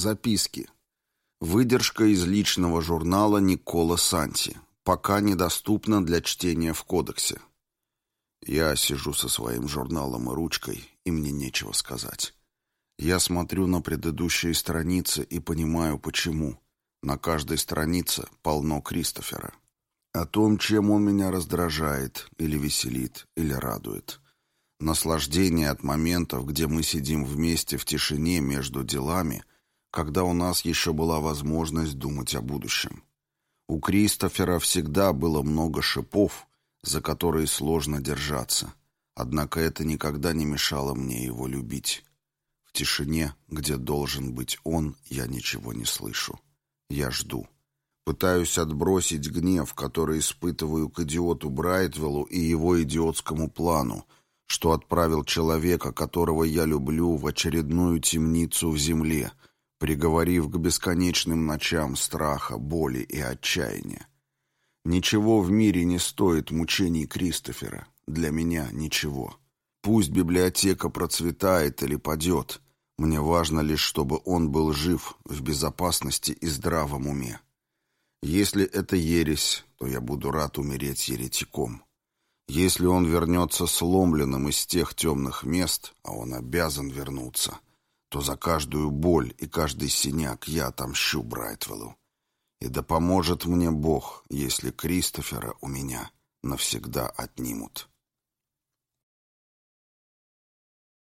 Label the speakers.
Speaker 1: Записки. Выдержка из личного журнала Никола Санти. Пока недоступна для чтения в кодексе. Я сижу со своим журналом и ручкой, и мне нечего сказать. Я смотрю на предыдущие страницы и понимаю, почему. На каждой странице полно Кристофера. О том, чем он меня раздражает, или веселит, или радует. Наслаждение от моментов, где мы сидим вместе в тишине между делами, когда у нас еще была возможность думать о будущем. У Кристофера всегда было много шипов, за которые сложно держаться. Однако это никогда не мешало мне его любить. В тишине, где должен быть он, я ничего не слышу. Я жду. Пытаюсь отбросить гнев, который испытываю к идиоту Брайтвеллу и его идиотскому плану, что отправил человека, которого я люблю, в очередную темницу в земле, приговорив к бесконечным ночам страха, боли и отчаяния. Ничего в мире не стоит мучений Кристофера. Для меня ничего. Пусть библиотека процветает или падет. Мне важно лишь, чтобы он был жив, в безопасности и здравом уме. Если это ересь, то я буду рад умереть еретиком. Если он вернется сломленным из тех темных мест, а он обязан вернуться, то за каждую боль и каждый синяк я отомщу Брайтвеллу. И да поможет мне Бог, если Кристофера у меня навсегда отнимут.